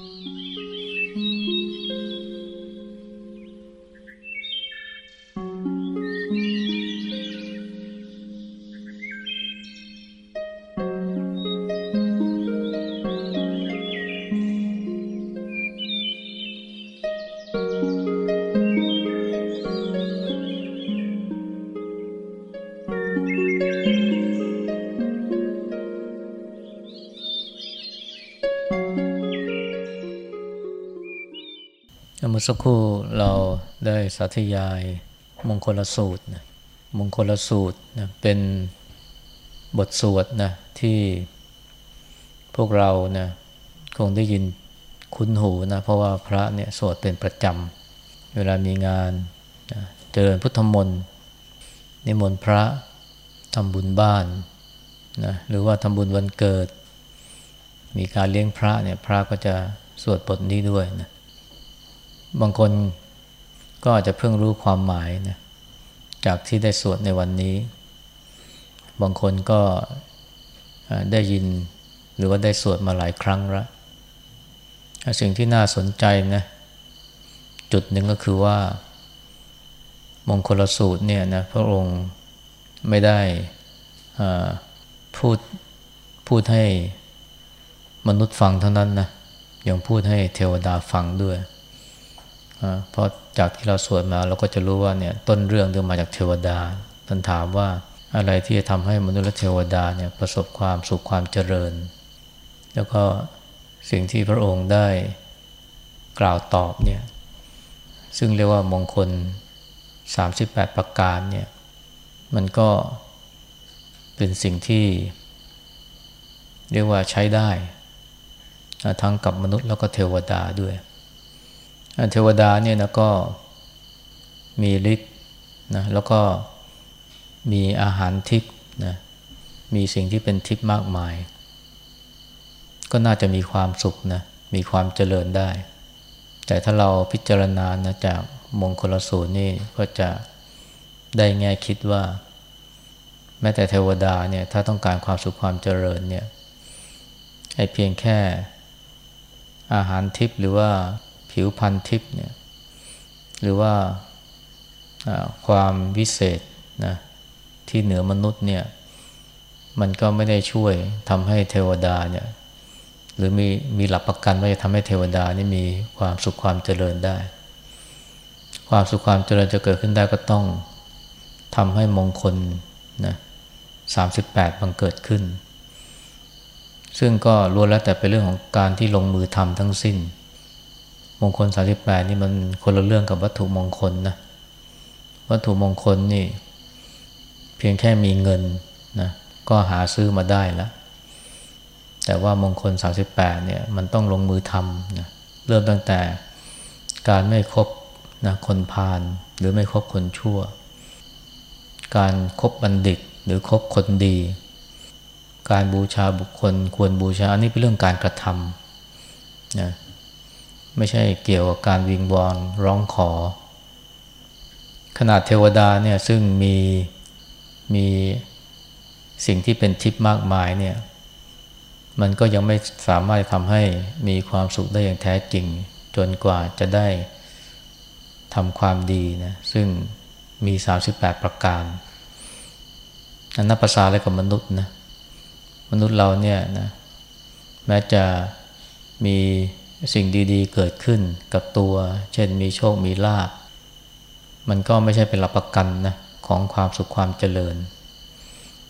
เมื่อสักครู่เราได้สาธยายมงคลสูตรนะมงคลสูตรนะเป็นบทสวดนะที่พวกเรานะคงได้ยินคุ้นหูนะเพราะว่าพระเนี่ยสวดเป็นประจำ เวลามีงานนะเจริญพุทธมนต์นิมนต์พระทำบุญบ้านนะหรือว่าทำบุญวันเกิด มีการเลี้ยงพระเนี่ยพระก็จะสวดบทนี้ด้วยนะ บางคนก็อาจจะเพิ่งรู้ความหมายนะจากที่ได้สวดในวันนี้ บางคนก็ได้ยินหรือว่าได้สวดมาหลายครั้งแล้วสิ่งที่น่าสนใจนะจุดหนึ่งก็คือว่ามงคลสูตรเนี่ยนะพระองค์ไม่ได้พูดพูดให้มนุษย์ฟังเท่านั้นนะยังพูดให้เทวดาฟังด้วย เพราะจากที่เราสวดมาเราก็จะรู้ว่าเนี่ยต้นเรื่องเรื่องมาจากเทวดาท่านถามว่าอะไรที่จะทำให้มนุษย์และเทวดาเนี่ยประสบความสุขความเจริญ แล้วก็สิ่งที่พระองค์ได้กล่าวตอบเนี่ยซึ่งเรียกว่ามงคล 38 ประการเนี่ยมันก็เป็นสิ่งที่ เรียกว่าใช้ได้ ทั้งกับมนุษย์แล้วก็เทวดาด้วย เทวดาเนี่ยนะก็มีฤทธิ์นะแล้วก็มีอาหารทิพย์นะมีสิ่งที่เป็นทิพย์มากมาย ก็น่าจะมีความสุขนะมีความเจริญได้ แต่ถ้าเราพิจารณานะจากมงคลสูตรนี่ก็จะได้แง่คิดว่า แม้แต่เทวดาเนี่ยถ้าต้องการความสุขความเจริญเนี่ยไอ้เพียงแค่อาหารทิพย์หรือว่า ผิวพันทิพย์เนี่ยหรือว่าความวิเศษนะที่เหนือมนุษย์เนี่ยมันก็ไม่ได้ช่วยทำให้เทวดาเนี่ยหรือมีมีหลักประกันว่าจะทำให้เทวดานี่มีความสุขความเจริญได้ ความสุขความเจริญจะเกิดขึ้นได้ก็ต้องทำให้มงคลนะสามสิบแปดบังเกิดขึ้น ซึ่งก็ล้วนแล้วแต่เป็นเรื่องของการที่ลงมือทำทั้งสิ้น มงคลสาสิบแปดนี่มันคนละเรื่องกับวัตถุมงคลนะ วัตถุมงคลนี่ เพียงแค่มีเงินนะก็หาซื้อมาได้แล้วแต่ว่ามงคลสาสิบแปดเนี่ยมันต้องลงมือทำนะเริ่มตั้งแต่การไม่คบนะคนพาลหรือไม่คบคนชั่ว การครบบัณฑิตหรือคบคนดี การบูชาบุคคลควรบูชาอันนี้เป็นเรื่องการกระทำนะ ไม่ใช่เกี่ยวกับการวิงวอนร้องขอ ขนาดเทวดาเนี่ยซึ่งมีมีสิ่งที่เป็นทิพย์มากมายเนี่ยมันก็ยังไม่สามารถทำให้มีความสุขได้อย่างแท้จริง จนกว่าจะได้ทำความดีนะซึ่งมี 38 ประการอันนับภาษาอะไรกับมนุษย์นะมนุษย์เราเนี่ยนะแม้จะมี สิ่งดีๆ เกิดขึ้นกับตัว เช่นมีโชคมีลาภมันก็ไม่ใช่เป็นหลักประกันนะของความสุขความเจริญ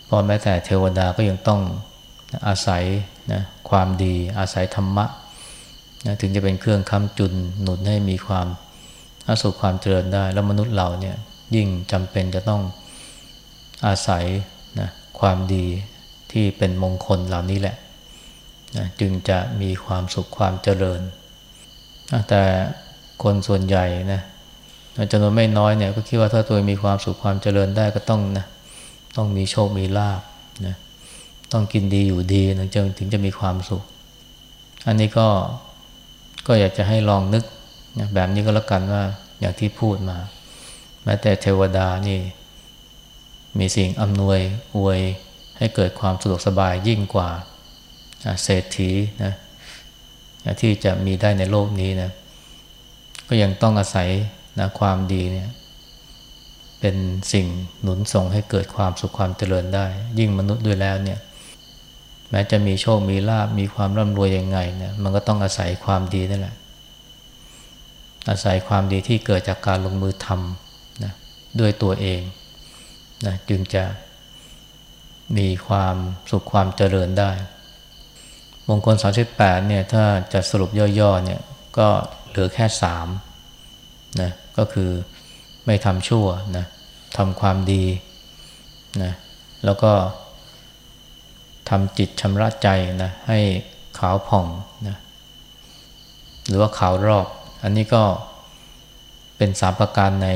เพราะแม้แต่เทวดาก็ยังต้องอาศัยนะความดีอาศัยธรรมะนะถึงจะเป็นเครื่องค้ำจุนหนุนให้มีความสุขความเจริญได้ แล้วมนุษย์เราเนี่ยยิ่งจำเป็นจะต้องอาศัยนะความดีที่เป็นมงคลเหล่านี้แหละ นะจึงจะมีความสุขความเจริญแต่คนส่วนใหญ่นะจำนวนไม่น้อยเนี่ยก็คิดว่าถ้าตัวมีความสุขความเจริญได้ก็ต้องนะต้องมีโชคมีลาบนะต้องกินดีอยู่ดีถึงจะถึงจะมีความสุข อันนี้ก็ก็อยากจะให้ลองนึกนะแบบนี้ก็แล้วกันว่าอย่างที่พูดมา แม้แต่เทวดานี่ มีสิ่งอำนวยอวยให้เกิดความสะดวกสบายยิ่งกว่า เศรษฐีนะที่จะมีได้ในโลกนี้นะก็ยังต้องอาศัยนะความดีเนี่ยเป็นสิ่งหนุนส่งให้เกิดความสุขความเจริญได้ ยิ่งมนุษย์ด้วยแล้วเนี่ยแม้จะมีโชคมีลาบมีความร่ำรวยยังไงเนี่ยมันก็ต้องอาศัยความดีนั่นแหละ อาศัยความดีที่เกิดจากการลงมือทำนะด้วยตัวเองนะจึงจะมีความสุขความเจริญได้ มงคล 38เนี่ยถ้าจะสรุปย่อๆเนี่ยก็เหลือแค่สามนะก็คือไม่ทำชั่วนะทำความดีนะแล้วก็ทำจิตชำระใจนะให้ขาวผ่องนะหรือว่าขาวรอบ อันนี้ก็เป็นสามประการใน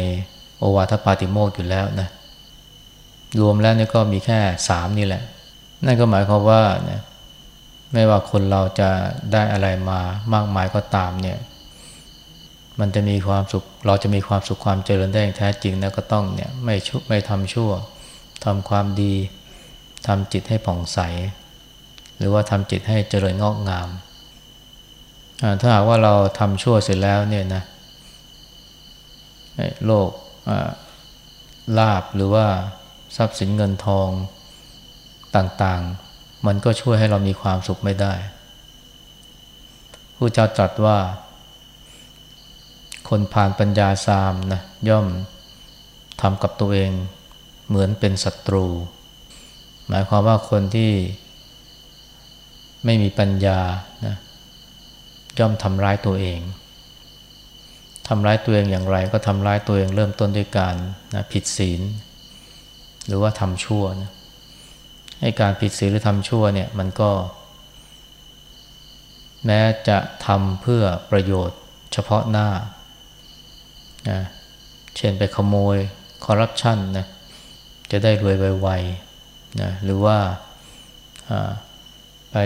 โอวาทปาติโมกอยู่แล้วนะรวมแล้วเนี่ยก็มีแค่สามนี่แหละ นั่นก็หมายความว่านะ ไม่ว่าคนเราจะได้อะไรมามากมายก็ตามเนี่ย มันจะมีความสุข เราจะมีความสุขความเจริญได้อย่างแท้จริงนะก็ต้องเนี่ยไม่ชุไม่ทำชั่วทำความดีทำจิตให้ผ่องใส หรือว่าทำจิตให้เจริญงอกงาม ถ้าหากว่าเราทำชั่วเสร็จแล้วเนี่ยนะโลกลาบหรือว่าทรัพย์สินเงินทองต่างๆ มันก็ช่วยให้เรามีความสุขไม่ได้ผู้เจ้าตรัสว่า คนผ่านปัญญาสามนะย่อมทำกับตัวเองเหมือนเป็นศัตรู หมายความว่าคนที่ไม่มีปัญญานะย่อมทำร้ายตัวเองทำร้ายตัวเองอย่างไร ก็ทำร้ายตัวเองเริ่มต้นด้วยการนะผิดศีล หรือว่าทำชั่วนะ ให้การผิดศีลหรือทำชั่วเนี่ยมันก็ แม้จะทำเพื่อประโยชน์เฉพาะหน้านะเช่นไปขโมยคอร์รัปชันนะจะได้รวยไวๆนะหรือว่าไป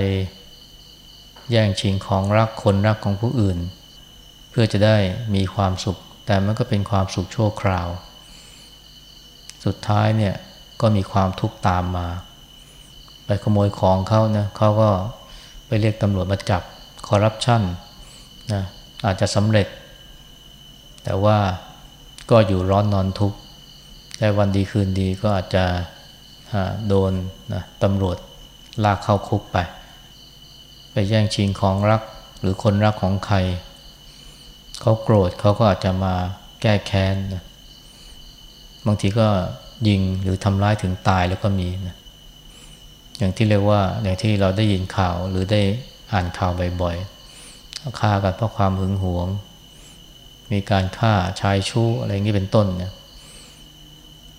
แย่งชิงของรักคนรักของผู้อื่น เพื่อจะได้มีความสุข แต่มันก็เป็นความสุขชั่วคราว สุดท้ายเนี่ยก็มีความทุกข์ตามมา ไปขโมยของเขานะเขาก็ไปเรียกตำรวจมาจับคอร์รัปชันนะอาจจะสำเร็จ แต่ว่าก็อยู่ร้อนนอนทุกข์แต่วันดีคืนดีก็อาจจะโดนนะตำรวจลากเข้าคุกไป ไปแย่งชิงของรักหรือคนรักของใคร เขาโกรธเขาก็อาจจะมาแก้แค้นนะบางทีก็ยิงหรือทำร้ายถึงตายแล้วก็มีนะ อย่างที่เรียกว่าอย่างที่เราได้ยินข่าวหรือได้อ่านข่าวบ่อยๆฆ่ากันเพราะความหึงหวง มีการฆ่าชายชู้อะไรอย่างนี้เป็นต้นเนี่ย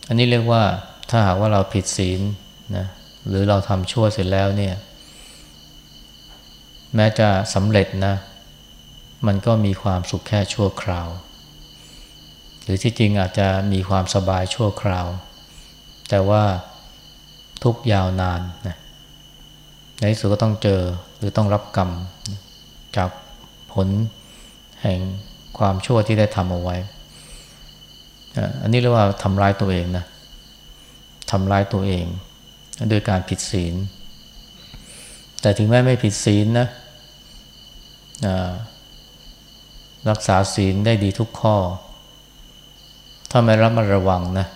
อันนี้เรียกว่าถ้าหากว่าเราผิดศีลนะหรือเราทำชั่วเสร็จแล้วเนี่ย แม้จะสำเร็จนะ มันก็มีความสุขแค่ชั่วคราว หรือที่จริงอาจจะมีความสบายชั่วคราว แต่ว่า ทุกยาวนานนะในที่สุดก็ต้องเจอหรือต้องรับกรรม จากผลแห่งความชั่วที่ได้ทำเอาไว้ อันนี้เรียกว่าทำร้ายตัวเองนะทำร้ายตัวเองโดยการผิดศีล แต่ถึงแม้ไม่ผิดศีลนะรักษาศีลได้ดีทุกข้อ ถ้าไม่รับมาระวังนะ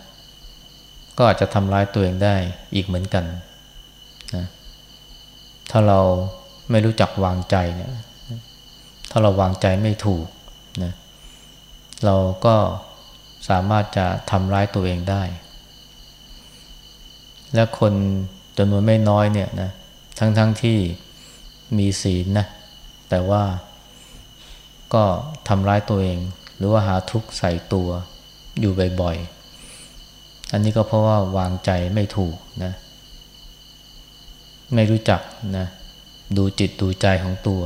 ก็อาจจะทำร้ายตัวเองได้อีกเหมือนกันนะถ้าเราไม่รู้จักวางใจเนี่ย ถ้าเราวางใจไม่ถูกนะเราก็สามารถจะทำร้ายตัวเองได้ และคนจำนวนไม่น้อยเนี่ยนะทั้งๆทที่มีศีลนะแต่ว่าก็ทำร้ายตัวเอง หรือว่าหาทุกข์ใส่ตัวอยู่บ่อยๆ อันนี้ก็เพราะว่าวางใจไม่ถูกนะ ไม่รู้จักนะดูจิตดูใจของตัว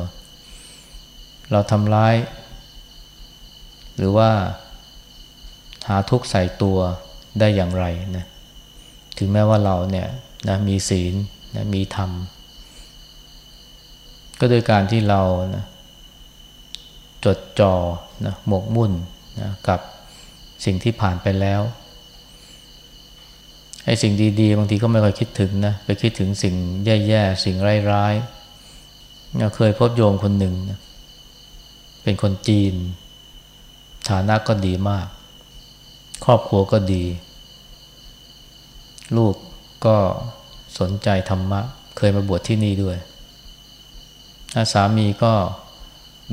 เราทำร้าย หรือว่าหาทุกข์ใส่ตัวได้อย่างไรนะถึงแม้ว่าเราเนี่ยนะมีศีลนะมีธรรม ก็โดยการที่เรานะจดจ่อนะหมกมุ่นนะกับสิ่งที่ผ่านไปแล้ว ไอ้สิ่งดีๆ บางทีก็ไม่ค่อยคิดถึงนะไปคิดถึงสิ่งแย่ๆ สิ่งร้ายๆเคยพบโยมคนหนึ่งนะเป็นคนจีน ฐานะก็ดีมาก ครอบครัวก็ดี ลูกก็สนใจธรรมะ เคยมาบวชที่นี่ด้วยสามีก็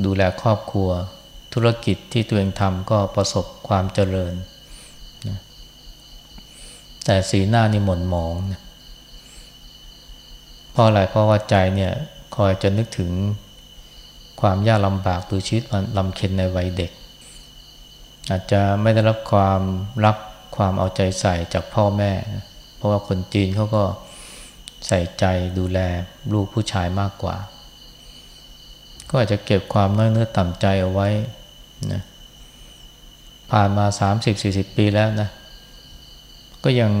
ดูแลครอบครัว ธุรกิจที่ตัวเองทำก็ประสบความเจริญ แต่สีหน้านี่หม่นหมองนะเพราะอะไรเพราะว่าใจเนี่ยคอยจะนึกถึงความยากลำบากหรือชีวิตลำเค็นในวัยเด็ก อาจจะไม่ได้รับความรักความเอาใจใส่จากพ่อแม่เพราะว่าคนจีนเขาก็ใส่ใจดูแลลูกผู้ชายมากกว่า ก็อาจจะเก็บความน้อยเนื้อต่ำใจเอาไว้นะผ่านมา 30-40 ปีแล้วนะ ก็ยัง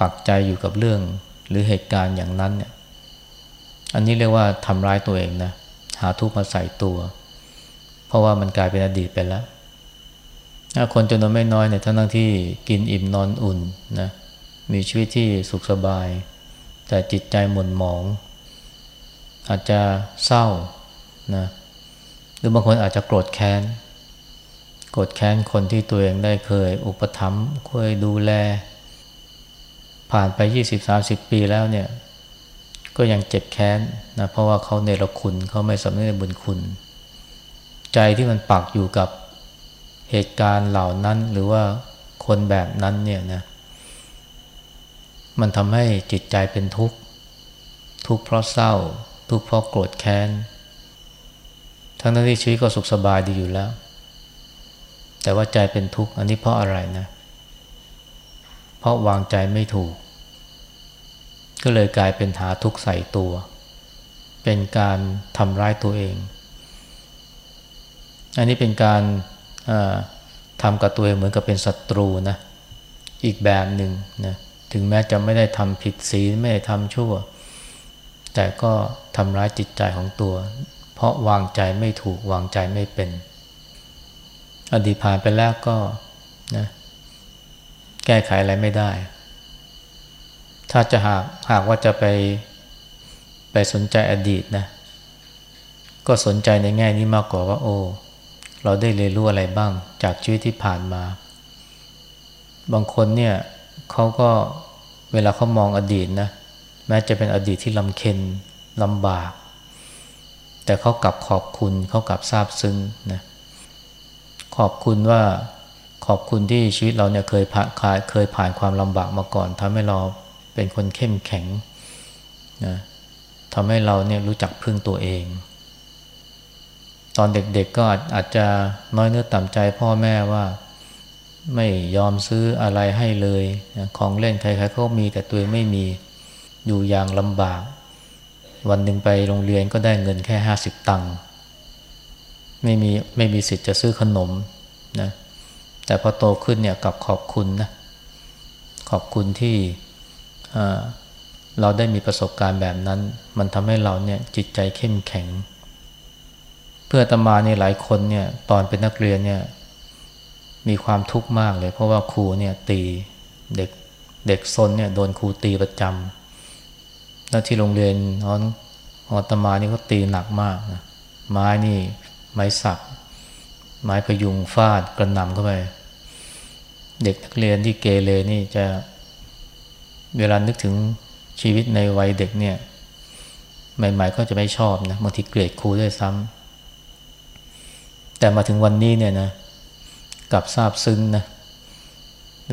ปักใจอยู่กับเรื่องหรือเหตุการณ์อย่างนั้นเนี่ย อันนี้เรียกว่าทำร้ายตัวเองนะ หาทุกข์มาใส่ตัว เพราะว่ามันกลายเป็นอดีตไปแล้วคนจำนวนไม่น้อยเนี่ยทั้งที่กินอิ่มนอนอุ่นนะ มีชีวิตที่สุขสบาย แต่จิตใจหม่นหมอง อาจจะเศร้านะ หรือบางคนอาจจะโกรธแค้น โกรธแค้นคนที่ตัวเองได้เคย อุปถัมภ์เคยดูแล ผ่านไป 20-30 ปีแล้วเนี่ย ก็ยังเจ็บแค้นนะเพราะว่าเขาเนรคุณเขาไม่สำนึกในบุญคุณ ใจที่มันปักอยู่กับเหตุการณ์เหล่านั้นหรือว่าคนแบบนั้นเนี่ยนะมันทำให้จิตใจเป็นทุกข์ ทุกข์เพราะเศร้า ทุกข์เพราะโกรธแค้น ทั้งนั้นที่ชีวิตก็สุขสบายดีอยู่แล้ว แต่ว่าใจเป็นทุกข์อันนี้เพราะอะไรนะ เพราะวางใจไม่ถูก ก็เลยกลายเป็นหาทุกข์ใส่ตัว เป็นการทำร้ายตัวเอง อันนี้เป็นการทำกับตัวเองเหมือนกับเป็นศัตรูนะอีกแบบหนึ่งนะถึงแม้จะไม่ได้ทำผิดศีลไม่ได้ทำชั่ว แต่ก็ทำร้ายจิตใจของตัว เพราะวางใจไม่ถูกวางใจไม่เป็น อดีตผ่านไปแล้วก็นะ แก้ไขอะไรไม่ได้ ถ้าจะหากหากว่าจะไปไปสนใจอดีตนะ ก็สนใจในแง่นี้มากกว่าว่า โอ้ เราได้เรียนรู้อะไรบ้าง จากชีวิตที่ผ่านมา บางคนเนี่ยเขาก็เวลาเขามองอดีตนะ แม้จะเป็นอดีตที่ลำเค็นลำบาก แต่เขากลับขอบคุณเขากลับซาบซึ้งนะขอบคุณว่า ขอบคุณที่ชีวิตเราเนี่ยเคยผ่านเคยผ่านความลำบากมาก่อนทำให้เราเป็นคนเข้มแข็งนะทำให้เราเนี่ยรู้จักพึ่งตัวเอง ตอนเด็กๆก็อาจจะน้อยเนื้อต่ำใจพ่อแม่ว่าไม่ยอมซื้ออะไรให้เลยของเล่นใครๆก็มีแต่ตัวเองไม่มีอยู่อย่างลำบาก วันหนึ่งไปโรงเรียนก็ได้เงินแค่ห้าสิบตังค์ไม่มีไม่มีสิทธิ์จะซื้อขนมนะ แต่พอโตขึ้นเนี่ยกับขอบคุณนะขอบคุณที่เราได้มีประสบการณ์แบบนั้น มันทำให้เราเนี่ยจิตใจเข้มแข็ง เพื่อตมาเนี่ยหลายคนเนี่ยตอนเป็นนักเรียนเนี่ยมีความทุกข์มากเลย เพราะว่าครูเนี่ยตีเด็กเด็กซนเนี่ยโดนครูตีประจำแล้วที่โรงเรียนน้องอตมานี่ก็ตีหนักมากนะไม้นี่ไม้สัก ไม้พยุงฟาดกระหน่ำเข้าไปเด็กนักเรียนที่เกเรนี่จะเวลานึกถึงชีวิตในวัยเด็กเนี่ย ใหม่ ๆ ก็จะไม่ชอบนะบางทีเกลียดครูด้วยซ้ำแต่มาถึงวันนี้เนี่ยนะกลับซาบซึ้งนะ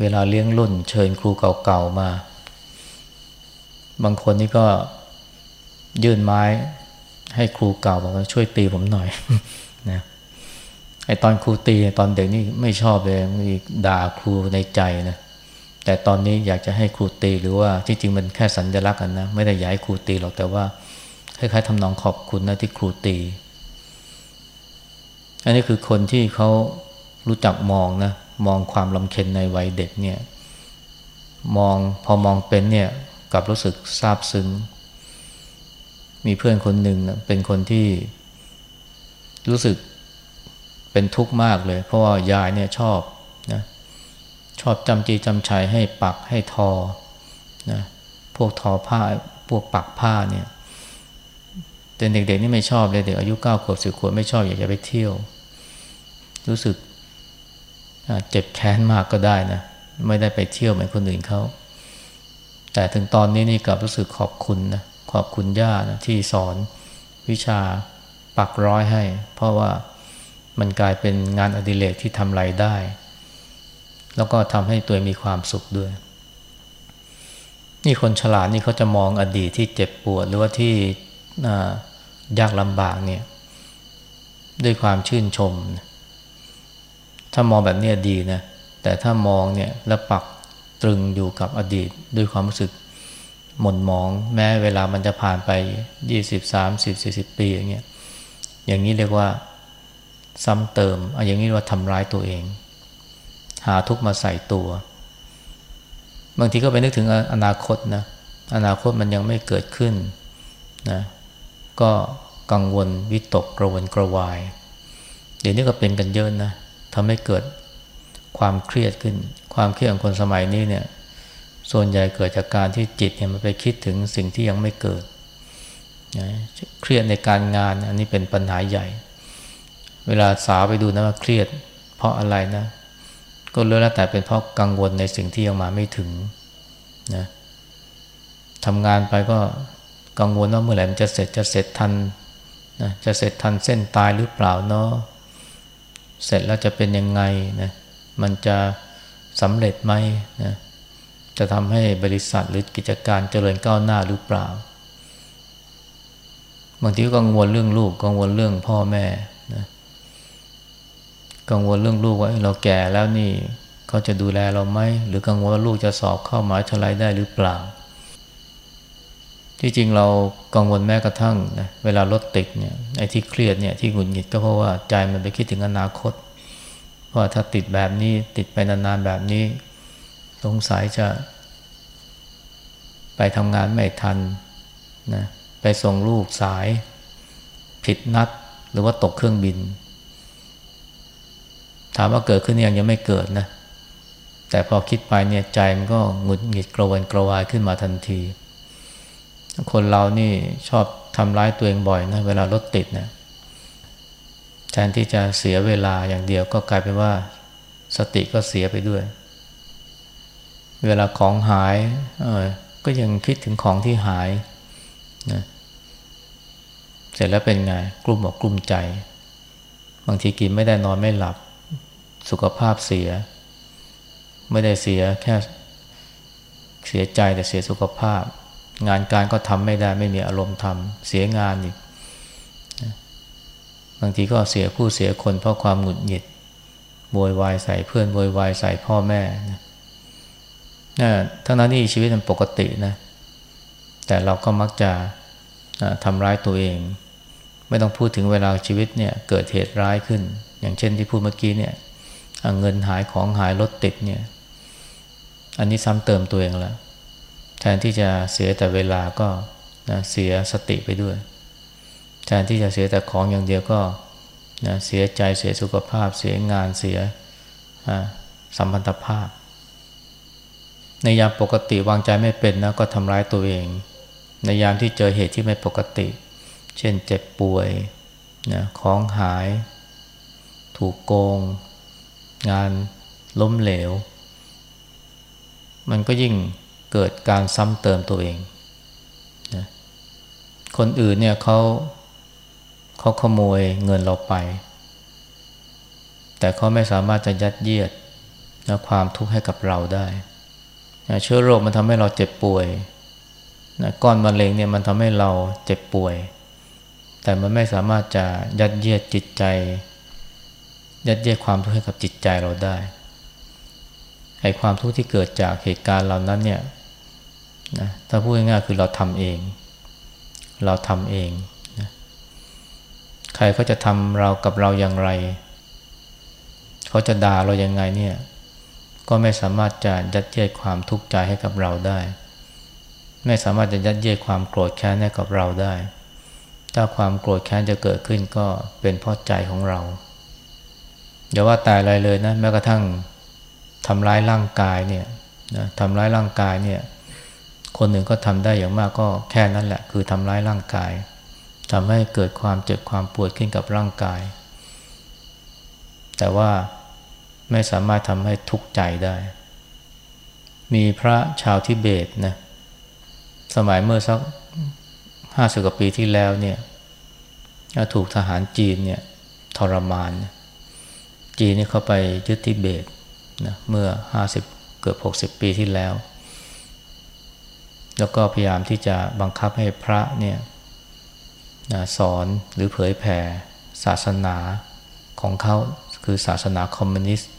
เวลาเลี้ยงรุ่น เชิญครูเก่าๆมา บางคนนี่ก็ยื่นไม้ให้ครูเก่าบอกว่าช่วยตีผมหน่อยนะ ไอตอนครูตีตอนเด็กนี่ไม่ชอบเลยมีด่าครูในใจนะแต่ตอนนี้อยากจะให้ครูตีหรือว่าจริงๆมันแค่สัญลักษณ์กันนะไม่ได้อยากให้ครูตีหรอกแต่ว่าคล้ายๆทำนองขอบคุณนะที่ครูตี อันนี้คือคนที่เขารู้จักมองนะมองความลำเค็นในวัยเด็กเนี่ยมองพอมองเป็นเนี่ยกับรู้สึกซาบซึ้ง มีเพื่อนคนหนึ่งนะเป็นคนที่รู้สึก เป็นทุกข์มากเลย เพราะว่ายายเนี่ยชอบนะชอบจำจีจำชัยให้ปักให้ทอนะพวกทอผ้าพวกปักผ้าเนี่ยแต่เด็กๆนี่ไม่ชอบเลยเด็กอายุเก้าขวบสิบขวบไม่ชอบอยากจะไปเที่ยว รู้สึกเจ็บแค้นมากก็ได้นะไม่ได้ไปเที่ยวเหมือนคนอื่นเขาแต่ถึงตอนนี้นี่กลับรู้สึกขอบคุณนะขอบคุณย่านะที่สอนวิชาปักร้อยให้ เพราะว่า มันกลายเป็นงานอดิเรกที่ทำไรได้ แล้วก็ทำให้ตัวมีความสุขด้วย นี่คนฉลาดนี่เขาจะมองอดีตที่เจ็บปวดหรือว่าที่ยากลำบากเนี่ย ด้วยความชื่นชม ถ้ามองแบบนี้ดีนะ แต่ถ้ามองเนี่ยแล้วปักตรึงอยู่กับอดีตด้วยความรู้สึกหม่นหมอง แม้เวลามันจะผ่านไปยี่สิบสามสิบสี่สิบปีอย่างเงี้ยอย่างนี้เรียกว่า ซ้ำเติมเอาอย่างนี้ว่าทำร้ายตัวเอง หาทุกมาใส่ตัว บางทีก็ไปนึกถึงอนาคตนะอนาคตมันยังไม่เกิดขึ้นนะก็กังวลวิตกกระวนกระวาย เดี๋ยวนี้ก็เป็นกันเยอะนะทำให้เกิดความเครียดขึ้น ความเครียดของคนสมัยนี้เนี่ยส่วนใหญ่เกิดจากการที่จิตเนี่ยมันไปคิดถึงสิ่งที่ยังไม่เกิดนะเครียดในการงานอันนี้เป็นปัญหาใหญ่ เวลาสาวไปดูนะว่าเครียด เพราะอะไรนะ ก็เรื่องแล้วแต่เป็นเพราะกังวลในสิ่งที่ยังมาไม่ถึงนะทำงานไปก็กังวลว่าเมื่อไหร่มันจะเสร็จจะเสร็จทันนะจะเสร็จทันเส้นตายหรือเปล่าเนาะเสร็จแล้วจะเป็นยังไงนะมันจะสำเร็จไหมนะจะทำให้บริษัทหรือกิจการเจริญก้าวหน้าหรือเปล่าบางทีก็กังวลเรื่องลูกกังวลเรื่องพ่อแม่ กังวลเรื่องลูกว่าเราแก่แล้วนี่เขาจะดูแลเราไหมหรือกังวลว่าลูกจะสอบเข้ามหาวิทยาลัยได้หรือเปล่า ที่จริงเรากังวลแม้กระทั่งนะเวลารถติดเนี่ยไอ้ที่เครียดเนี่ยที่หงุดหงิดก็เพราะว่าใจมันไปคิดถึงอนาคตว่าถ้าติดแบบนี้ติดไปนานๆแบบนี้ สงสัยจะ ไปทำงานไม่ทันนะไปส่งลูกสาย ผิดนัดหรือว่าตกเครื่องบิน ถามว่าเกิดขึ้นยังยังไม่เกิดนะ แต่พอคิดไปเนี่ยใจมันก็หงุดหงิดกระวนกระวายขึ้นมาทันที คนเรานี่ชอบทำร้ายตัวเองบ่อยนะเวลารถติดนะแทนที่จะเสียเวลาอย่างเดียวก็กลายเป็นว่าสติก็เสียไปด้วย เวลาของหายเออก็ยังคิดถึงของที่หายนะเสร็จแล้วเป็นไงกลุ่มอกกลุ่มใจ บางทีกินไม่ได้นอนไม่หลับ สุขภาพเสีย ไม่ได้เสียแค่เสียใจแต่เสียสุขภาพ งานการก็ทำไม่ได้ไม่มีอารมณ์ทำเสียงานอีกบางทีก็เสียผู้เสียคนเพราะความหงุดหงิดโวยวายใส่เพื่อนโวยวายใส่พ่อแม่นะนะทั้งนั้นนี่ชีวิตมันปกตินะ แต่เราก็มักจะทำร้ายตัวเอง ไม่ต้องพูดถึงเวลาชีวิตเนี่ยเกิดเหตุร้ายขึ้น อย่างเช่นที่พูดเมื่อกี้เนี่ย เงินหายของหายรถติดเนี่ย อันนี้ซ้ำเติมตัวเองแล้วแทนที่จะเสียแต่เวลาก็นะเสียสติไปด้วย แทนที่จะเสียแต่ของอย่างเดียวก็นะเสียใจเสียสุขภาพ เสียงานเสียสัมพันธภาพ ในยามปกติวางใจไม่เป็นนะก็ทำร้ายตัวเอง ในยามที่เจอเหตุที่ไม่ปกติ เช่นเจ็บป่วยนะของหาย ถูกโกง งานล้มเหลว มันก็ยิ่งเกิดการซ้ำเติมตัวเองนะคนอื่นเนี่ยเขาเขาขโมยเงินเราไป แต่เขาไม่สามารถจะยัดเยียดนะความทุกข์ให้กับเราได้นะเชื้อโรคมันทำให้เราเจ็บป่วยนะก้อนมะเร็งเนี่ยมันทำให้เราเจ็บป่วย แต่มันไม่สามารถจะยัดเยียดจิตใจ ยัดเยียดความทุกข์ให้กับจิตใจเราได้ไอ้ความทุกข์ที่เกิดจากเหตุการณ์เหล่านั้นเนี่ยนะถ้าพูดง่ายๆคือเราทำเอง เราทำเองนะใครเขาจะทำเรากับเราอย่างไร เขาจะด่าเรายังไงเนี่ย ก็ไม่สามารถจะยัดเยียดความทุกข์ใจให้กับเราได้ ไม่สามารถจะยัดเยียดความโกรธแค้นให้กับเราได้ ถ้าความโกรธแค้นจะเกิดขึ้นก็เป็นเพราะใจของเรา อย่าว่าตายอะไรเลยนะแม้กระทั่งทำร้ายร่างกายเนี่ยนะทำร้ายร่างกายเนี่ย คนหนึ่งก็ทำได้อย่างมากก็แค่นั้นแหละ คือทำร้ายร่างกายทำให้เกิดความเจ็บความปวดขึ้นกับร่างกาย แต่ว่าไม่สามารถทำให้ทุกข์ใจได้ มีพระชาวทิเบตนะสมัยเมื่อสักห้าสิบกว่าปีที่แล้วเนี่ยถูกทหารจีนเนี่ยทรมาน จีนนี่เข้าไปยึดทิเบตนะเมื่อห้าสิบเกือบหกสิบปีที่แล้ว แล้วก็พยายามที่จะบังคับให้พระเนี่ยนะสอนหรือเผยแผ่ศาสนาของเขาคือศาสนาคอมมิวนิสต์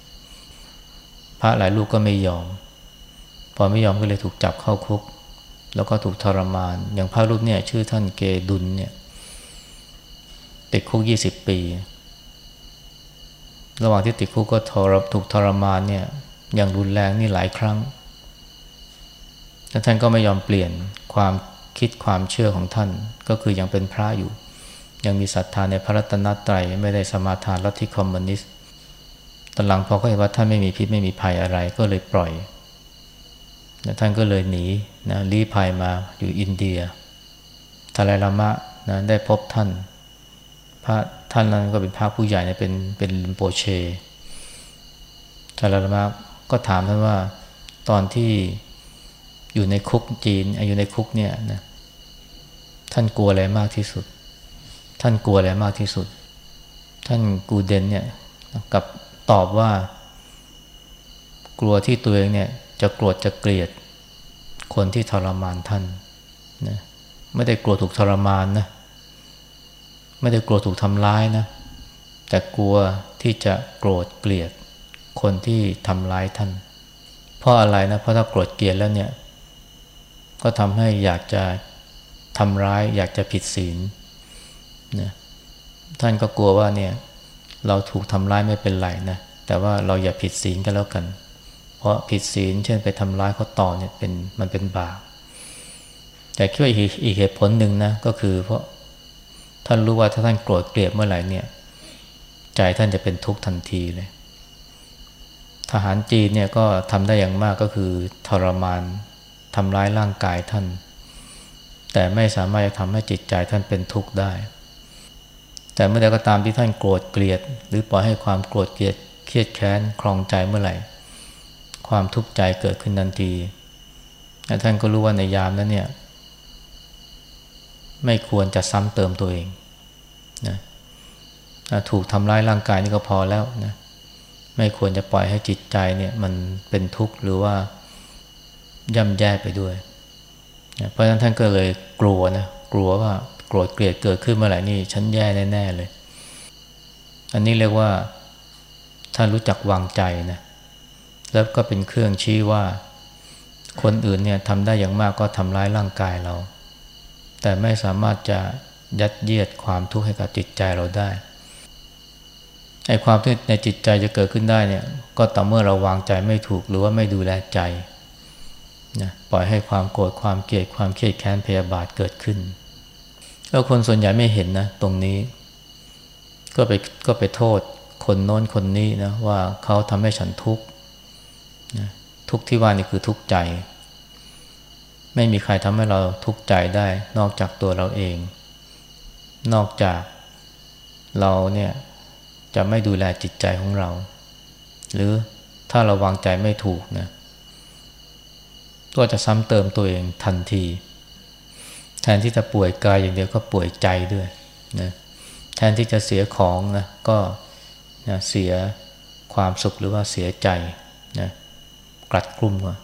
พระหลายลูกก็ไม่ยอม พอไม่ยอมก็เลยถูกจับเข้าคุก แล้วก็ถูกทรมาน อย่างพระรูปเนี่ยชื่อท่านเกดุลเนี่ยติดคุกยี่สิบปี ระหว่างที่ติดคุกก็ทรถูกทรมานเนี่ยอย่างรุนแรงนี่หลายครั้งแต่ท่านก็ไม่ยอมเปลี่ยนความคิดความเชื่อของท่านก็คือยังเป็นพระอยู่ ยังมีศรัทธาในพระรัตนตรัยไม่ได้สมาทานลัทธิคอมมิวนิสต์ตอนหลังพอเขาเห็นว่าท่านไม่มีพิษไม่มีภัยอะไรก็เลยปล่อยแล้วท่านก็เลยหนีนะลี้ภัยมาอยู่อินเดียทาลายลามะนะได้พบท่าน พระ ท่านนั้นก็เป็นพระผู้ใหญ่เนี่ยเป็นเป็นลิมโปเชทาลายลามะก็ถามท่านว่าตอนที่อยู่ในคุกจีนอยู่ในคุกเนี่ยนะท่านกลัวอะไรมากที่สุด ท่านกลัวอะไรมากที่สุด ท่านกูเดนเนี่ยกับตอบว่า กลัวที่ตัวเองเนี่ย จะโกรธจะเกลียด คนที่ทรมานท่านนะไม่ได้กลัวถูกทรมานนะ ไม่ได้กลัวถูกทำร้ายนะ แต่กลัวที่จะโกรธเกลียด คนที่ทำร้ายท่าน เพราะอะไรนะ เพราะถ้าโกรธเกลียดแล้วเนี่ย ก็ทำให้อยากจะทำร้าย อยากจะผิดศีลนะท่านก็กลัวว่าเนี่ยเราถูกทำร้ายไม่เป็นไรนะ แต่ว่าเราอย่าผิดศีลกันแล้วกัน เพราะผิดศีลเช่นไปทำร้ายเขาต่อเนี่ยเป็นมันเป็นบาปแต่คิดว่าอีกเหตุผลหนึ่งนะก็คือเพราะ ท่านรู้ว่าถ้าท่านโกรธเกลียดเมื่อไหร่เนี่ย ใจท่านจะเป็นทุกข์ทันทีเลย ทหารจีนเนี่ยก็ทำได้อย่างมากก็คือทรมานทำร้ายร่างกายท่าน แต่ไม่สามารถจะทำให้จิตใจท่านเป็นทุกข์ได้ แต่เมื่อใดก็ตามที่ท่านโกรธเกลียด หรือปล่อยให้ความโกรธเกลียดเครียดแค้นคลองใจเมื่อไหร่ ความทุกข์ใจเกิดขึ้นทันทีและท่านก็รู้ว่าในยามนั้นเนี่ย ไม่ควรจะซ้ำเติมตัวเองนะถูกทำร้ายร่างกายนี่ก็พอแล้วนะไม่ควรจะปล่อยให้จิตใจเนี่ยมันเป็นทุกข์หรือว่าย่ำแย่ไปด้วยนะเพราะฉะนั้นท่านก็เลยกลัวนะกลัวว่าโกรธเกลียดเกิดขึ้นเมื่อไหร่นี่ฉันแย่แน่ๆเลย อันนี้เรียกว่าท่านรู้จักวางใจนะแล้วก็เป็นเครื่องชี้ว่าคนอื่นเนี่ยทำได้อย่างมากก็ทำร้ายร่างกายเรา แต่ไม่สามารถจะยัดเยียดความทุกข์ให้กับจิตใจเราได้ไอ้ความที่ในจิตใจจะเกิดขึ้นได้เนี่ย ก็ต่อเมื่อเราวางใจไม่ถูกหรือว่าไม่ดูแลใจนะปล่อยให้ความโกรธความเกลียดความเครียดแค้นพยาบาทเกิดขึ้นแล้วคนส่วนใหญ่ไม่เห็นนะตรงนี้ ก็ไปก็ไปโทษคนโน้นคนนี้นะว่าเขาทำให้ฉันทุกข์นะทุกข์ที่ว่านี่คือทุกข์ใจ ไม่มีใครทำให้เราทุกข์ใจได้ นอกจากตัวเราเอง นอกจากเราเนี่ยจะไม่ดูแลจิตใจของเรา หรือถ้าเราวางใจไม่ถูกนะก็จะซ้ำเติมตัวเองทันที แทนที่จะป่วยกายอย่างเดียวก็ป่วยใจด้วยนะแทนที่จะเสียของนะก็นะเสียความสุขหรือว่าเสียใจนะกลัดกลุ่มว่า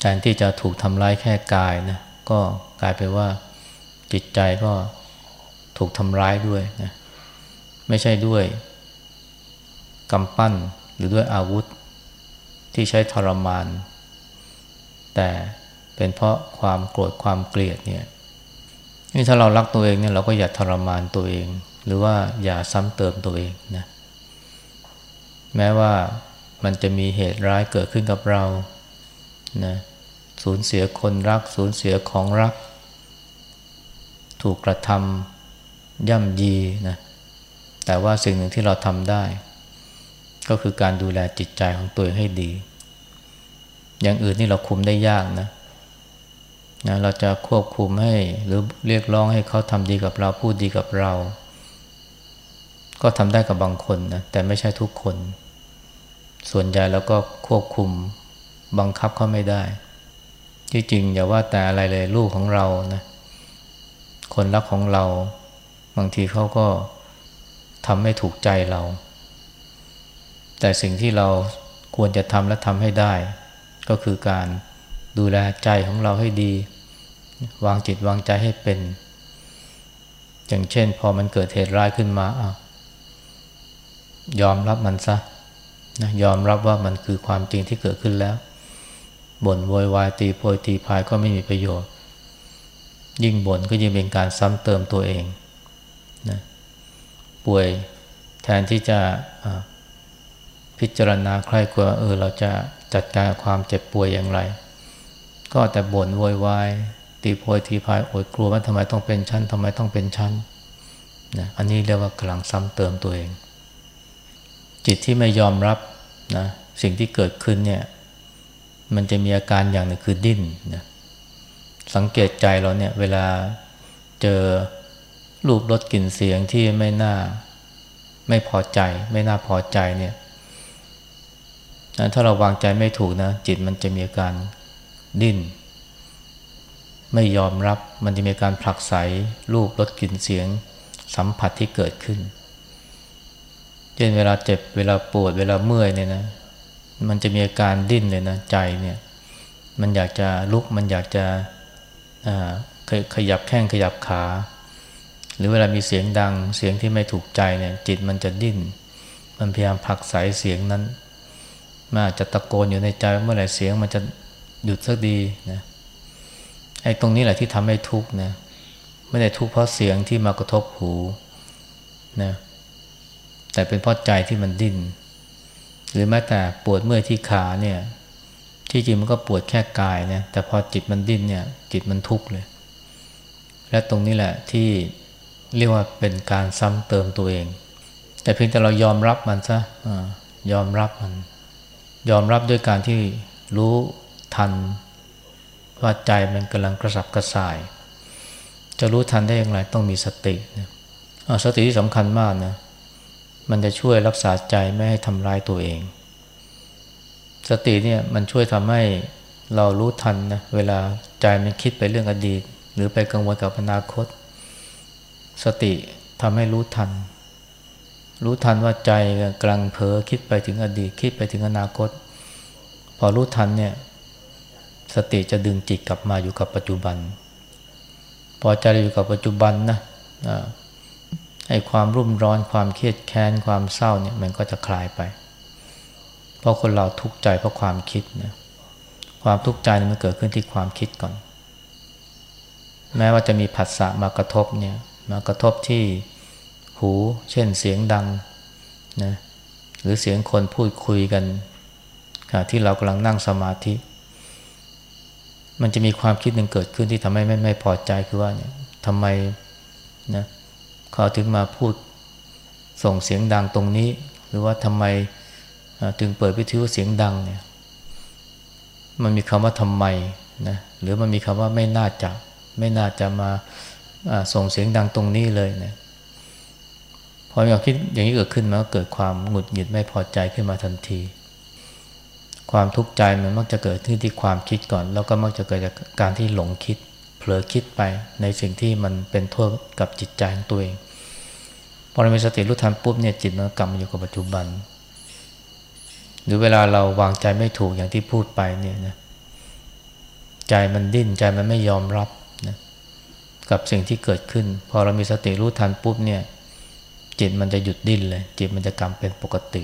แทนที่จะถูกทำร้ายแค่กายนะก็กลายเป็นว่าจิตใจก็ถูกทำร้ายด้วยนะไม่ใช่ด้วยกำปั้นหรือด้วยอาวุธที่ใช้ทรมาน แต่เป็นเพราะความโกรธความเกลียดเนี่ยนี่ถ้าเรารักตัวเองเนี่ยเราก็อย่าทรมานตัวเอง หรือว่าอย่าซ้ำเติมตัวเองนะแม้ว่ามันจะมีเหตุร้ายเกิดขึ้นกับเรา นะสูญเสียคนรัก สูญเสียของรัก ถูกกระทำย่ำยีนะแต่ว่าสิ่งหนึ่งที่เราทำได้ ก็คือการดูแลจิตใจของตัวเองให้ดี อย่างอื่นนี่เราคุมได้ยากนะนะเราจะควบคุมให้หรือเรียกร้องให้เขาทำดีกับเราพูดดีกับเรา ก็ทำได้กับบางคนนะแต่ไม่ใช่ทุกคน ส่วนใหญ่แล้วก็ควบคุม บังคับเขาไม่ได้ ที่จริงอย่าว่าแต่อะไรเลยลูกของเรานะคนรักของเรา บางทีเขาก็ทำไม่ถูกใจเรา แต่สิ่งที่เราควรจะทำและทำให้ได้ ก็คือการดูแลใจของเราให้ดี วางจิตวางใจให้เป็น อย่างเช่น พอมันเกิดเหตุร้ายขึ้นมาอ้าวยอมรับมันซะนะยอมรับว่ามันคือความจริงที่เกิดขึ้นแล้ว บ่นโวยวายตีโพยตีพายก็ไม่มีประโยชน์ ยิ่งบ่นก็ยิ่งเป็นการซ้ำเติมตัวเองนะป่วยแทนที่จะพิจารณาใครกว่าเออเราจะจัดการความเจ็บป่วยอย่างไร ก็แต่บ่นโวยวายตีโพยตีพายโอดกลัวว่าทำไมต้องเป็นชั้นทำไมต้องเป็นชั้นนะอันนี้เรียกว่ากำลังซ้ำเติมตัวเอง จิตที่ไม่ยอมรับนะสิ่งที่เกิดขึ้นเนี่ย มันจะมีอาการอย่างหนึ่งคือดิ้นนะสังเกตใจเราเนี่ย เวลาเจอรูปรสกลิ่นเสียงที่ไม่น่าไม่พอใจ ไม่น่าพอใจเนี่ยถ้าเราวางใจไม่ถูกนะ จิตมันจะมีอาการดิ้น ไม่ยอมรับมันจะมีการผลักไสรูปรสกลิ่นเสียง สัมผัสที่เกิดขึ้น เช่นเวลาเจ็บเวลาปวดเวลาเมื่อยเนี่ยนะ มันจะมีอาการดิ้นเลยนะใจเนี่ย มันอยากจะลุกมันอยากจะขยับแข้งขยับขา หรือเวลามีเสียงดังเสียงที่ไม่ถูกใจเนี่ย จิตมันจะดิ้น มันพยายามผลักไสเสียงนั้นมาจะตะโกนอยู่ในใจเมื่อไหร่เสียงมันจะหยุดสักดีนะไอ้ตรงนี้แหละที่ทำให้ทุกข์นะไม่ได้ทุกข์เพราะเสียงที่มากระทบหูนะแต่เป็นเพราะใจที่มันดิ้น หรือแม้แต่ปวดเมื่อยที่ขาเนี่ยที่จริงมันก็ปวดแค่กายนะแต่พอจิตมันดิ้นเนี่ยจิตมันทุกข์เลย และตรงนี้แหละที่เรียกว่าเป็นการซ้ำเติมตัวเอง แต่เพียงแต่เรายอมรับมันซะยอมรับมัน ยอมรับด้วยการที่รู้ทันว่าใจมันกำลังกระสับกระส่าย จะรู้ทันได้อย่างไรต้องมีสตินะสติที่สำคัญมากนะ มันจะช่วยรักษาใจไม่ให้ทำร้ายตัวเอง สติเนี่ยมันช่วยทำให้เรารู้ทันนะเวลาใจมันคิดไปเรื่องอดีต หรือไปกังวลกับอนาคต สติทำให้รู้ทัน รู้ทันว่าใจกำลังเผลอคิดไปถึงอดีต คิดไปถึงอนาคต พอรู้ทันเนี่ยสติจะดึงจิตกลับมาอยู่กับปัจจุบัน พอใจอยู่กับปัจจุบันนะ ไอ้ความรุ่มร้อนความเครียดแค้นความเศร้าเนี่ยมันก็จะคลายไป เพราะคนเราทุกข์ใจเพราะความคิดนะความทุกข์ใจมันเกิดขึ้นที่ความคิดก่อน แม้ว่าจะมีผัสสะมากระทบเนี่ยมากระทบที่หู เช่นเสียงดังนะหรือเสียงคนพูดคุยกันที่เรากำลังนั่งสมาธิ มันจะมีความคิดหนึ่งเกิดขึ้นที่ทำให้ไม่ไม่พอใจคือว่าเนี่ยทำไมนะเขาถึงมาพูดส่งเสียงดังตรงนี้ หรือว่าทำไมถึงเปิดวิทยุเสียงดังเนี่ย มันมีคำว่าทำไมนะหรือมันมีคำว่าไม่น่าจะไม่น่าจะมาส่งเสียงดังตรงนี้เลยเนะพอมีควาคิดอย่างนี้เกิดขึ้นมาก็เกิดความหงุดหงิดไม่พอใจขึ้นมาทันที ความทุกข์ใจมันมักจะเกิดขึ้นที่ความคิดก่อน แล้วก็มักจะเกิดจากการที่หลงคิด เผลอคิดไปในสิ่งที่มันเป็นโทษกับจิตใจของตัวเอง อเรามีสติรู้ทันปุ๊บเนี่ยจิตมันกลับมาอยู่กับปัจจุบัน หรือเวลาเราวางใจไม่ถูกอย่างที่พูดไปเนี่ยนะใจมันดิ้นใจมันไม่ยอมรับนะกับสิ่งที่เกิดขึ้น พอเรามีสติรู้ทันปุ๊บเนี่ยจิตมันจะหยุดดิ้นเลย จิตมันจะกลับเป็นปกติ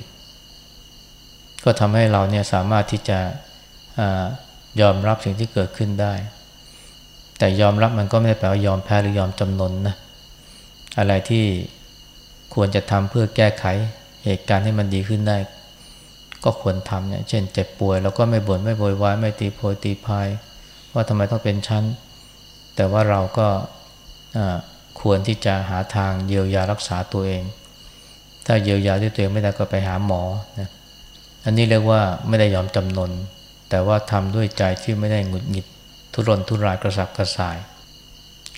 ก็ทำให้เราเนี่ยสามารถที่จะอยอมรับสิ่งที่เกิดขึ้นได้ แต่ยอมรับมันก็ไม่ได้แปลว่ายอมแพ้หรือยอมจำนนนะอะไรที่ ควรจะทำเพื่อแก้ไขเหตุการณ์ให้มันดีขึ้นได้ ก็ควรทำเนี่ยเช่นเจ็บป่วยเราก็ไม่บน่นไม่โวยวายไม่ตีโพยตีพายว่าทำไมต้องเป็นชั้น แต่ว่าเราก็ควรที่จะหาทางเยียวยารักษาตัวเอง ถ้าเยียวยาด้วยตัวเองไม่ได้ก็ไปหาหมอนะอันนี้เรียกว่าไม่ได้ยอมจำนน แต่ว่าทำด้วยใจที่ไม่ได้หงุดหงิด ทุรนทุรายกระสับกระส่าย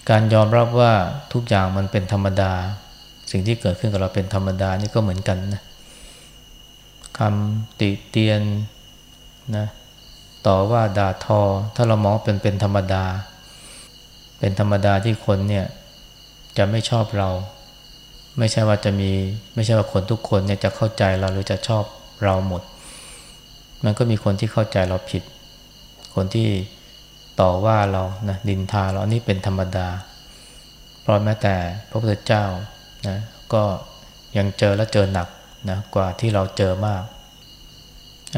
การยอมรับว่าทุกอย่างมันเป็นธรรมดา สิ่งที่เกิดขึ้นกับเราเป็นธรรมดานี่ก็เหมือนกันนะคำติเตียนนะต่อว่าด่าทอ ถ้าเรามองเป็นเป็นธรรมดา เป็นธรรมดาที่คนเนี่ยจะไม่ชอบเรา ไม่ใช่ว่าจะมีไม่ใช่ว่าคนทุกคนเนี่ยจะเข้าใจเราหรือจะชอบเราหมด มันก็มีคนที่เข้าใจเราผิด คนที่ต่อว่าเรานะดินทาเราอันนี้เป็นธรรมดา เพราะแม้แต่พระพุทธเจ้า นะก็ยังเจอและเจอหนักนะกว่าที่เราเจอมาก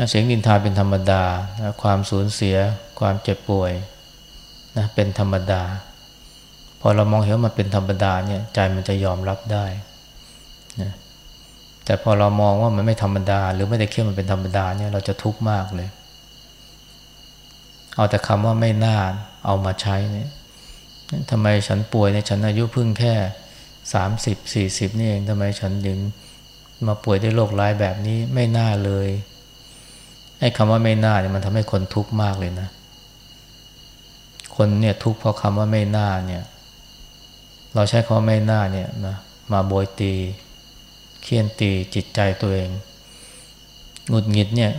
เสียงดินทาเป็นธรรมดานะความสูญเสีย ความเจ็บป่วยนะเป็นธรรมดา พอเรามองเห็นว่ามันเป็นธรรมดาเนี่ยใจมันจะยอมรับได้นะแต่พอเรามองว่ามันไม่ธรรมดา หรือไม่ได้คิดมันเป็นธรรมดาเนี่ยเราจะทุกข์มากเลย เอาแต่คำว่าไม่น่าเอามาใช้เนี่ยทำไมฉันป่วยเนี่ยฉันอายุเพิ่งแค่ สามสิบสี่สิบนี่เองทำไมฉันถึงมาป่วยด้วยโรคร้ายแบบนี้ไม่น่าเลยไอ้คำว่าไม่น่าเนี่ยมันทำให้คนทุกข์มากเลยนะ คนเนี่ยทุกข์เพราะคำว่าไม่น่าเนี่ย เราใช้คำว่าไม่น่าเนี่ยนะมาโบยตีเคี่ยนตีจิตใจตัวเองหงุดหงิดเนี่ย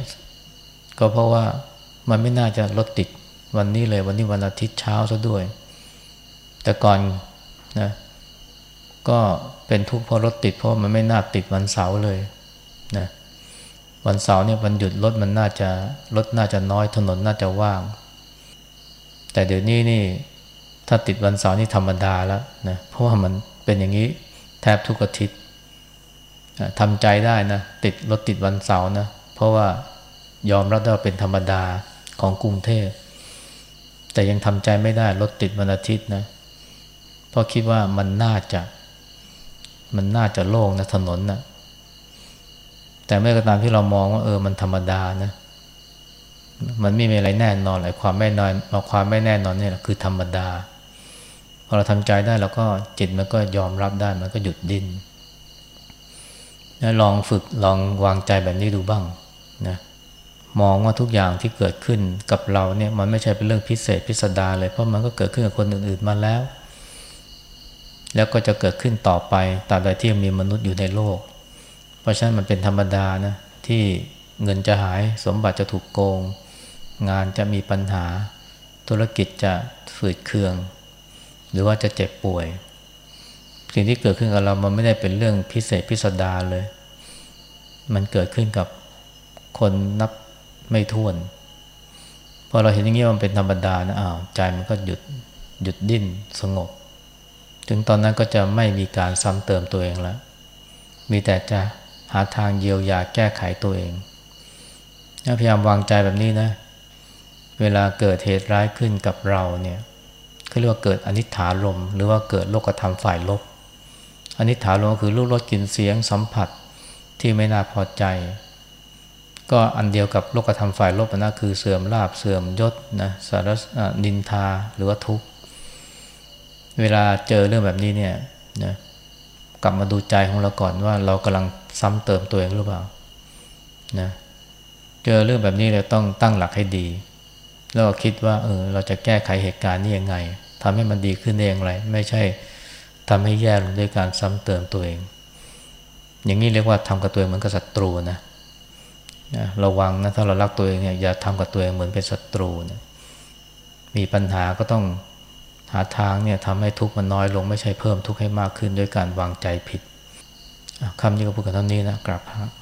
ก็เพราะว่ามันไม่น่าจะรถติดวันนี้เลยวันนี้วันอาทิตย์เช้าซะด้วย แต่ก่อนนะ ก็เป็นทุกข์เพราะรถติดเพราะมันไม่น่าติดวันเสาร์เลยนะวันเสาร์เนี่ยวันหยุดรถมันน่าจะรถน่าจะน้อยถนนน่าจะว่าง แต่เดี๋ยวนี้นี่ถ้าติดวันเสาร์นี่ธรรมดาแล้วนะเพราะว่ามันเป็นอย่างนี้แทบทุกอาทิตย์ทำใจได้นะติดรถติดวันเสาร์นะเพราะว่ายอมรับได้ว่าเป็นธรรมดาของกรุงเทพแต่ยังทำใจไม่ได้รถติดวันอาทิตย์นะเพราะคิดว่ามันน่าจะ มันน่าจะโล่งนะถนนนะแต่เมื่อกตามที่เรามองว่าเออมันธรรมดานะ มันไม่มีอะไรแน่นอนอะไรความไม่นอนมาความไม่แน่นอนนี่แหละคือธรรมดาพอเราทำใจได้แล้วก็จิตมันก็ยอมรับได้มันก็หยุดดิ้นลองฝึกลองวางใจแบบนี้ดูบ้างนะมองว่าทุกอย่างที่เกิดขึ้นกับเราเนี่ยมันไม่ใช่เป็นเรื่องพิเศษพิสดารเลยเพราะมันก็เกิดขึ้นกับคนอื่นๆมาแล้ว แล้วก็จะเกิดขึ้นต่อไปตราบใดที่ยังมีมนุษย์อยู่ในโลก เพราะฉะนั้นมันเป็นธรรมดานะที่เงินจะหายสมบัติจะถูกโกง งานจะมีปัญหา ธุรกิจจะฝืดเคือง หรือว่าจะเจ็บป่วย สิ่งที่เกิดขึ้นกับเรามันไม่ได้เป็นเรื่องพิเศษพิสดารเลย มันเกิดขึ้นกับคนนับไม่ถ้วนพอเราเห็นอย่างนี้มันเป็นธรรมดานะอ้าวใจมันก็หยุดหยุดดิ้นสงบ ถึงตอนนั้นก็จะไม่มีการซ้ำเติมตัวเองแล้ว มีแต่จะหาทางเยียวยาแก้ไขตัวเองพยายามวางใจแบบนี้นะ เวลาเกิดเหตุร้ายขึ้นกับเราเนี่ยเขาเรียกว่าเกิดอนิถาลม หรือว่าเกิดโลกธรรมฝ่ายลบ อนิถาลมคือรูปรสกลิ่นเสียงสัมผัสที่ไม่น่าพอใจ ก็อันเดียวกับโลกธรรมฝ่ายลบนะคือเสื่อมลาบเสื่อมยศนะสารนินทาหรือว่าทุกข์ เวลาเจอเรื่องแบบนี้เนี่ยนะกลับมาดูใจของเราก่อนว่าเรากำลังซ้ำเติมตัวเองหรือเปล่านะเจอเรื่องแบบนี้เราต้องตั้งหลักให้ดี แล้วก็คิดว่าเออเราจะแก้ไขเหตุการณ์นี้ยังไงทำให้มันดีขึ้นได้อย่างไร ไม่ใช่ทำให้แย่ลงด้วยการซ้ำเติมตัวเอง อย่างนี้เรียกว่าทำกับตัวเองเหมือนกับศัตรูนะนะระวังนะถ้าเรารักตัวเองเนี่ยอย่าทำกับตัวเองเหมือนเป็นศัตรูนะมีปัญหาก็ต้อง หาทางเนี่ยทำให้ทุกข์มันน้อยลง ไม่ใช่เพิ่มทุกข์ให้มากขึ้นด้วยการวางใจผิดคำนี้ก็พูดกันเท่านี้นะกราบพระ